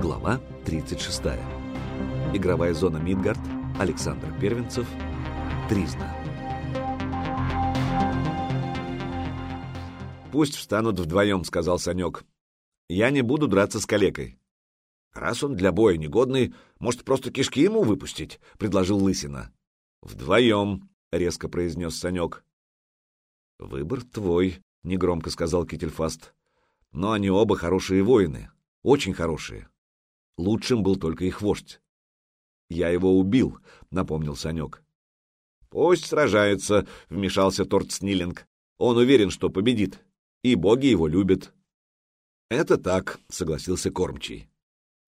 Глава 36. Игровая зона Мидгард, Александр Первенцев, Тризна. «Пусть встанут вдвоем», — сказал Санек. «Я не буду драться с калекой». «Раз он для боя негодный, может, просто кишки ему выпустить?» — предложил Лысина. «Вдвоем», — резко произнес Санек. «Выбор твой», — негромко сказал Кительфаст. «Но они оба хорошие воины, очень хорошие. Лучшим был только их вождь». «Я его убил», — напомнил Санек. «Пусть сражается», — вмешался Торт Снилинг. «Он уверен, что победит, и боги его любят». «Это так», — согласился Кормчий.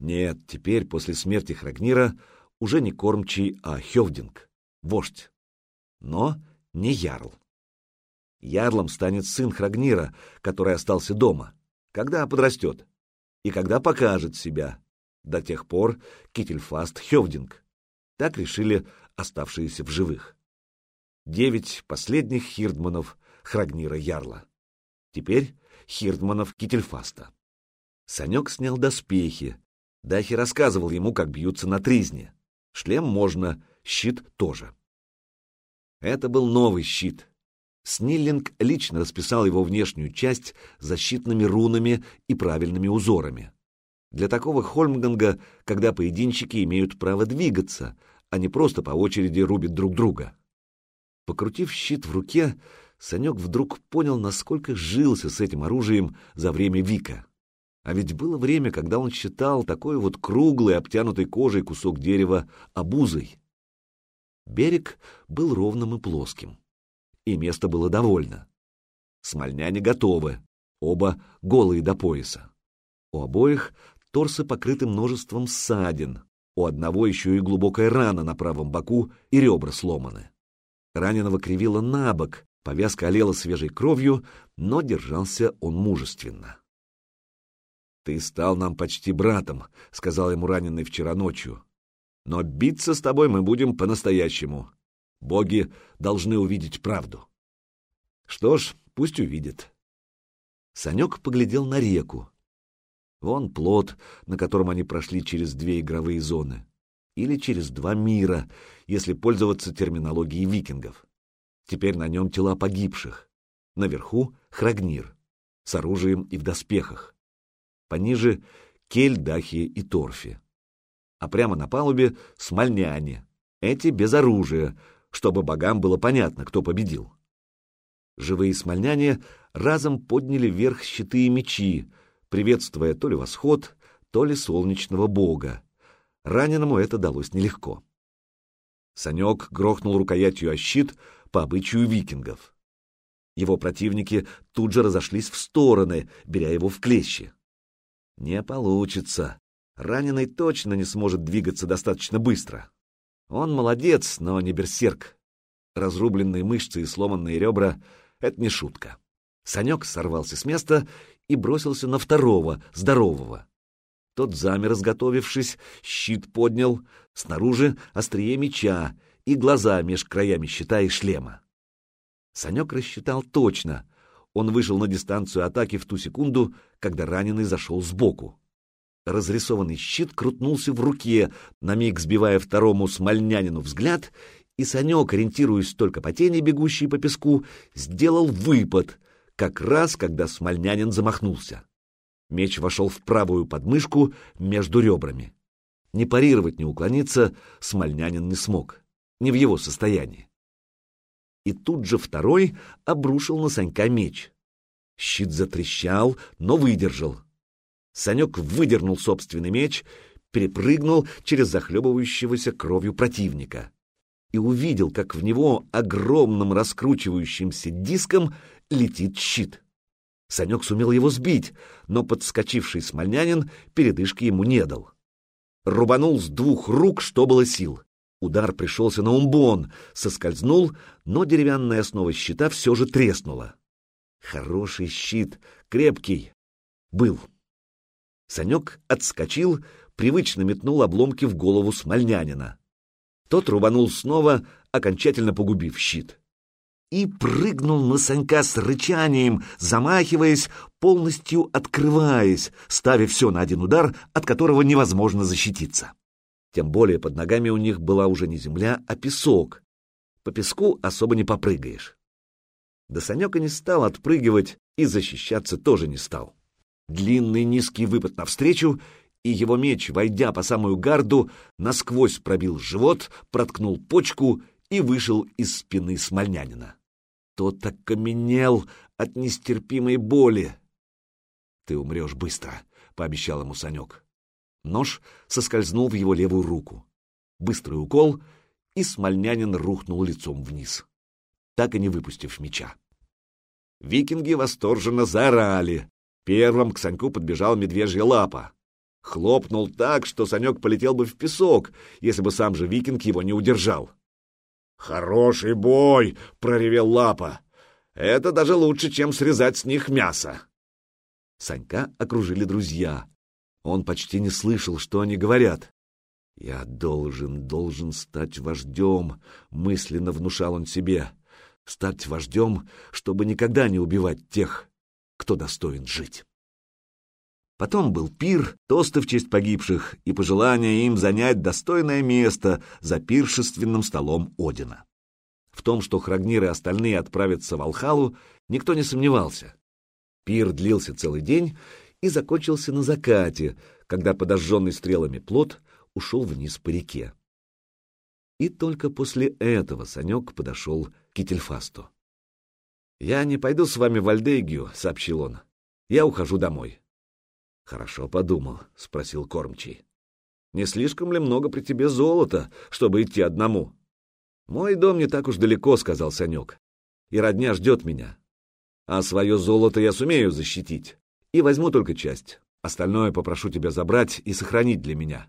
Нет, теперь, после смерти Храгнира, уже не Кормчий, а Хевдинг, вождь. Но не Ярл. Ярлом станет сын Храгнира, который остался дома, когда подрастет, и когда покажет себя. До тех пор Кительфаст Хевдинг. Так решили оставшиеся в живых. Девять последних хирдманов Храгнира Ярла. Теперь хирдманов Кительфаста. Санек снял доспехи. Дахи рассказывал ему, как бьются на тризне. Шлем можно, щит тоже. Это был новый щит, Сниллинг лично расписал его внешнюю часть защитными рунами и правильными узорами. Для такого Хольмганга, когда поединщики имеют право двигаться, а не просто по очереди рубят друг друга. Покрутив щит в руке, Санек вдруг понял, насколько жился с этим оружием за время Вика. А ведь было время, когда он считал такой вот круглый, обтянутый кожей кусок дерева обузой. Берег был ровным и плоским и места было довольно. Смольняне готовы, оба голые до пояса. У обоих торсы покрыты множеством ссадин, у одного еще и глубокая рана на правом боку и ребра сломаны. Раненого кривило на бок, повязка олела свежей кровью, но держался он мужественно. «Ты стал нам почти братом», — сказал ему раненый вчера ночью. «Но биться с тобой мы будем по-настоящему. Боги должны увидеть правду. Что ж, пусть увидят. Санек поглядел на реку. Вон плот, на котором они прошли через две игровые зоны. Или через два мира, если пользоваться терминологией викингов. Теперь на нем тела погибших. Наверху — Храгнир, с оружием и в доспехах. Пониже — Кель, Дахи и Торфи. А прямо на палубе — Смольняне. Эти без оружия, чтобы богам было понятно, кто победил. Живые смольняне разом подняли вверх щиты и мечи, приветствуя то ли восход, то ли солнечного бога. Раненому это далось нелегко. Санек грохнул рукоятью о щит по обычаю викингов. Его противники тут же разошлись в стороны, беря его в клещи. Не получится. Раненый точно не сможет двигаться достаточно быстро. Он молодец, но не берсерк. Разрубленные мышцы и сломанные ребра — это не шутка. Санек сорвался с места и бросился на второго, здорового. Тот замер, изготовившись, щит поднял, снаружи острие меча и глаза меж краями щита и шлема. Санек рассчитал точно. Он вышел на дистанцию атаки в ту секунду, когда раненый зашел сбоку. Разрисованный щит крутнулся в руке, на миг сбивая второму смольнянину взгляд, и Санек, ориентируясь только по тени, бегущей по песку, сделал выпад, как раз, когда смольнянин замахнулся. Меч вошел в правую подмышку между ребрами. Не парировать, не уклониться смольнянин не смог. Не в его состоянии. И тут же второй обрушил на Санька меч. Щит затрещал, но выдержал. Санек выдернул собственный меч, перепрыгнул через захлебывающегося кровью противника и увидел, как в него огромным раскручивающимся диском летит щит. Санек сумел его сбить, но подскочивший смольнянин передышки ему не дал. Рубанул с двух рук, что было сил. Удар пришелся на умбон, соскользнул, но деревянная основа щита все же треснула. Хороший щит, крепкий. Был. Санек отскочил, привычно метнул обломки в голову смольнянина. Тот рубанул снова, окончательно погубив щит. и прыгнул на Санька с рычанием, замахиваясь, полностью открываясь, ставя все на один удар, от которого невозможно защититься. Тем более под ногами у них была уже не земля, а песок. По песку особо не попрыгаешь. Да Санек и не стал отпрыгивать, и защищаться тоже не стал. Длинный низкий выпад навстречу, и его меч, войдя по самую гарду, насквозь пробил живот, проткнул почку и вышел из спины смольнянина. Тот окаменел от нестерпимой боли. — Ты умрешь быстро, — пообещал ему Санек. Нож соскользнул в его левую руку. Быстрый укол, и смольнянин рухнул лицом вниз, так и не выпустив меча. Викинги восторженно заорали. Первым к Саньку подбежал медвежья лапа. Хлопнул так, что Санек полетел бы в песок, если бы сам же викинг его не удержал. «Хороший бой!» — проревел Лапа. «Это даже лучше, чем срезать с них мясо!» Санька окружили друзья. Он почти не слышал, что они говорят. «Я должен, должен стать вождем», — мысленно внушал он себе. «Стать вождем, чтобы никогда не убивать тех, кто достоин жить». Потом был пир, тосты в честь погибших и пожелание им занять достойное место за пиршественным столом Одина. В том, что Храгнир и остальные отправятся в Алхалу, никто не сомневался. Пир длился целый день и закончился на закате, когда подожженный стрелами плот ушел вниз по реке. И только после этого Санек подошел к Кительфасту. «Я не пойду с вами в Альдегию», — сообщил он. «Я ухожу домой». Хорошо подумал, спросил кормчий. Не слишком ли много при тебе золота, чтобы идти одному? Мой дом не так уж далеко, сказал Санек. И родня ждет меня. А свое золото я сумею защитить. И возьму только часть. Остальное попрошу тебя забрать и сохранить для меня.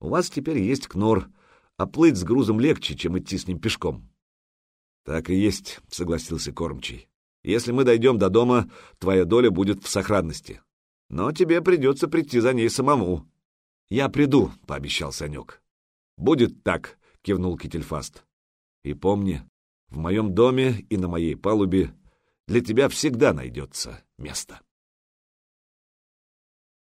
У вас теперь есть кнор, а плыть с грузом легче, чем идти с ним пешком. Так и есть, согласился кормчий. Если мы дойдем до дома, твоя доля будет в сохранности но тебе придется прийти за ней самому. — Я приду, — пообещал Санек. — Будет так, — кивнул Кительфаст. — И помни, в моем доме и на моей палубе для тебя всегда найдется место.